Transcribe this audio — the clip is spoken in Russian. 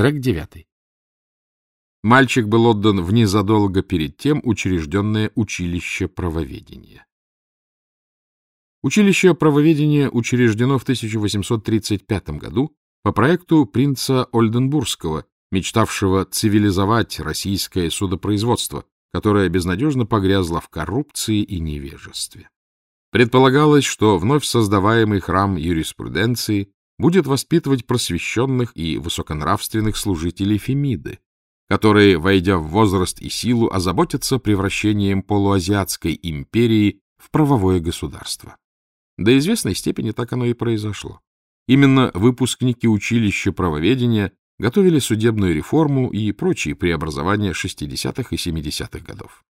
Трек девятый. Мальчик был отдан в незадолго перед тем учрежденное училище правоведения. Училище правоведения учреждено в 1835 году по проекту принца Ольденбургского, мечтавшего цивилизовать российское судопроизводство, которое безнадежно погрязло в коррупции и невежестве. Предполагалось, что вновь создаваемый храм юриспруденции будет воспитывать просвещенных и высоконравственных служителей Фемиды, которые, войдя в возраст и силу, озаботятся превращением полуазиатской империи в правовое государство. До известной степени так оно и произошло. Именно выпускники училища правоведения готовили судебную реформу и прочие преобразования 60-х и 70-х годов.